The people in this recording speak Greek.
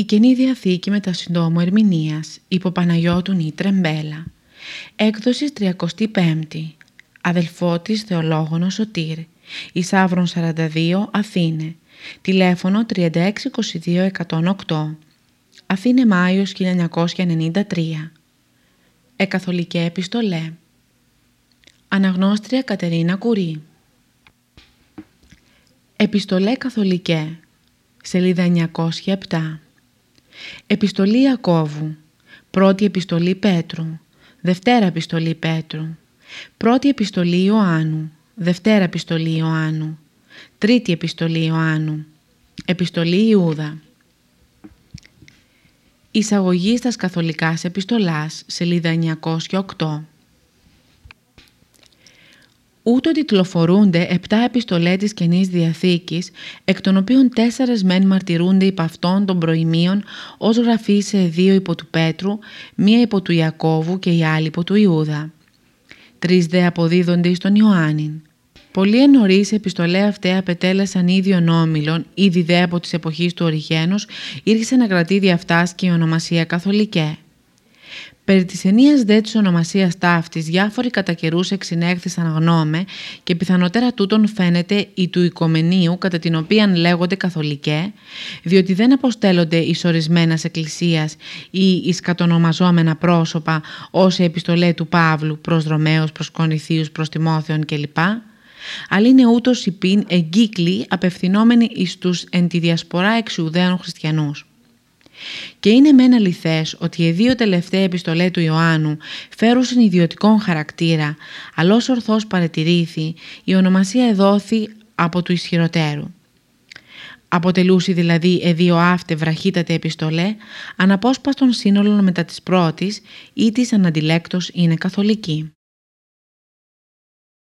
Η Καινή Διαθήκη με τα συντόμου ερμηνείας υπό Παναγιώτου Νίτρεμπέλα. Έκδοση 35η. Αδελφότης Θεολόγωνο Σωτήρ. Ισάβρον 42 Αθήνε. Τηλέφωνο 3622 108. Αθήνε Μάιος 1993. Εκαθολικέ επιστολέ. Αναγνώστρια Κατερίνα Κουρί. Επιστολέ Καθολικέ. Σελίδα 907. Επιστολή Ιακώβου. Πρώτη επιστολή Πέτρου. Δευτέρα επιστολή Πέτρου. Πρώτη επιστολή Ιωάννου. Δευτέρα επιστολή Ιωάννου. Τρίτη επιστολή Ιωάννου. Επιστολή Ιούδα. Εισαγωγή στα καθολικάς επιστολάς, σελίδα 908. Ούτω τιτλοφορούνται επτά επιστολές της Καινής Διαθήκης, εκ των οποίων τέσσερες μεν μαρτυρούνται υπ' αυτών των προημείων ως γραφή σε δύο υπό του Πέτρου, μία υπό του Ιακώβου και η άλλη υπό του Ιούδα. Τρεις δε αποδίδονται εις τον Ιωάννην. Πολλοί ενωρίς επιστολέ αυτέ απετέλεσαν ίδιων όμιλων, ήδη δε από της εποχής του Οριγένους, ήρθε να κρατεί αυτά και η ονομασία Καθολικέ. Περί της ενίας δε της ονομασίας ταύτης διάφοροι κατά καιρούς εξυνέχθησαν γνώμε και πιθανότερα τούτον φαίνεται η του οικομενίου κατά την οποία λέγονται καθολικέ, διότι δεν αποστέλλονται εις ορισμένας εκκλησίας ή εις κατονομαζόμενα πρόσωπα ως η επιστολέ του Παύλου προς Ρωμαίους, προς Κονηθίους, προς Τιμόθεων κλπ. Αλλά είναι ούτως υπήν εγκύκλοι απευθυνόμενοι εις τους εν τη διασπορά εξιουδαίων χριστιανούς. Και είναι μεν αληθές ότι οι δύο τελευταία επιστολές του Ιωάννου φέρουσαν ιδιωτικών χαρακτήρα, αλλά όσο ορθώς παρατηρήθη, η ονομασία εδόθη από του ισχυροτέρου. Αποτελούσε δηλαδή εδίο αύτε βραχύτατε επιστολέ, αναπόσπαστον σύνολων μετά της πρώτης ή της αναντιλέκτος είναι καθολική.